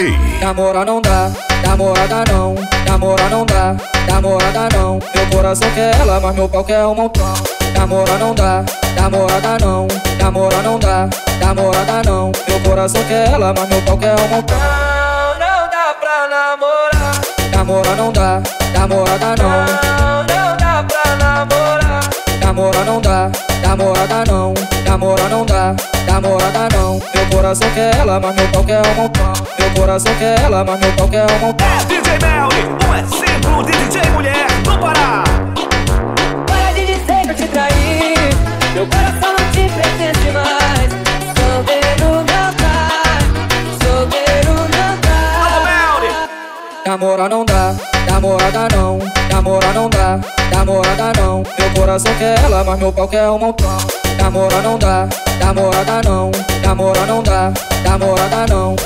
Ei! Namorar não dá, namorada não, namorar não dá, namorada não. Meu coração quer ela, mas meu pau quer um montão. Namorar não dá, namorada não, namorar não dá, namorada não. Meu coração quer ela, mas meu pau quer um montão. Não, não dá pra namorar. Namorar não dá, namorada não. Não, não dá pra namorar. Namorar não dá, namorada não, namorar não dá, namorada não. Meu coração quer ela, mas meu pau quer um montão. Meu coração quer ela, mas meu pau quer um montão. É DJ Melly, um exemplo de DJ mulher do Pará. Para de dizer que eu te traí Meu coração não te pertence mais Solteiro não dá Solteiro não Alô, dá Melly. Namorar não dá, namorada não, namorar não dá, namorada não. Meu coração quer ela, mas meu pau quer um montão. Namorar não dá, namorada não, namorar não dá, namorada não.